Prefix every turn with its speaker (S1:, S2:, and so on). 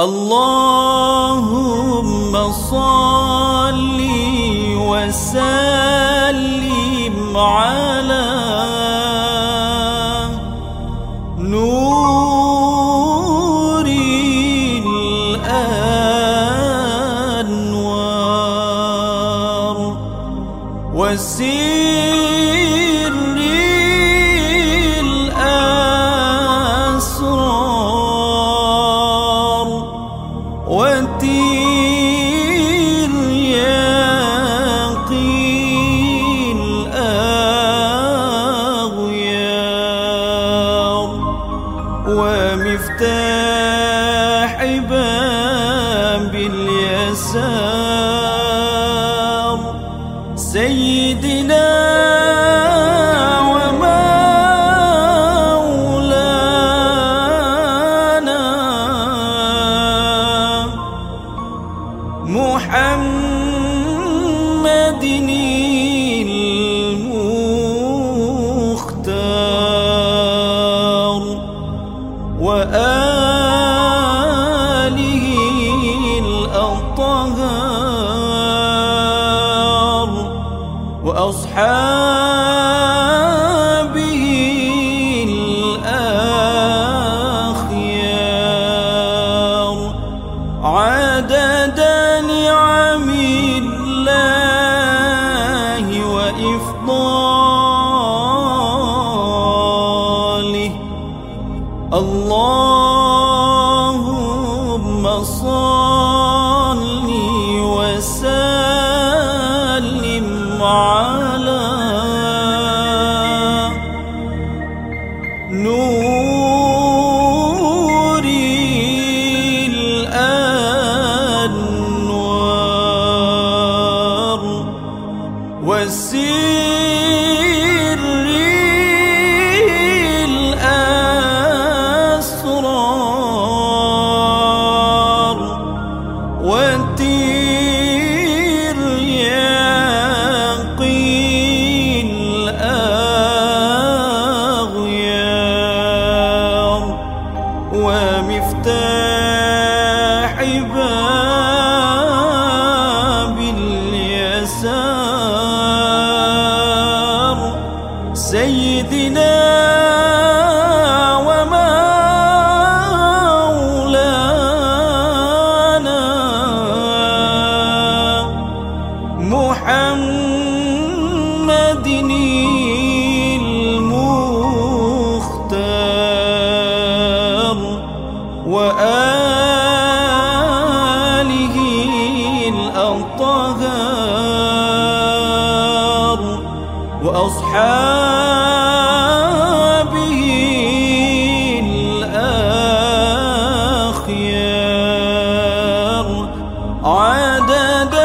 S1: اللهم صل وسلم على نور الأنوار وسير ومفتاح باب اليسار. سيدنا ومولانا محمد الأطهار وأصحابه الأخيار. عدد نعم الله وإفضاله. اللهم صل وسلم ومفتاح باب اليسار. سيدنا ومولانا محمد الأطهار وأصحابه الأخيار. عدد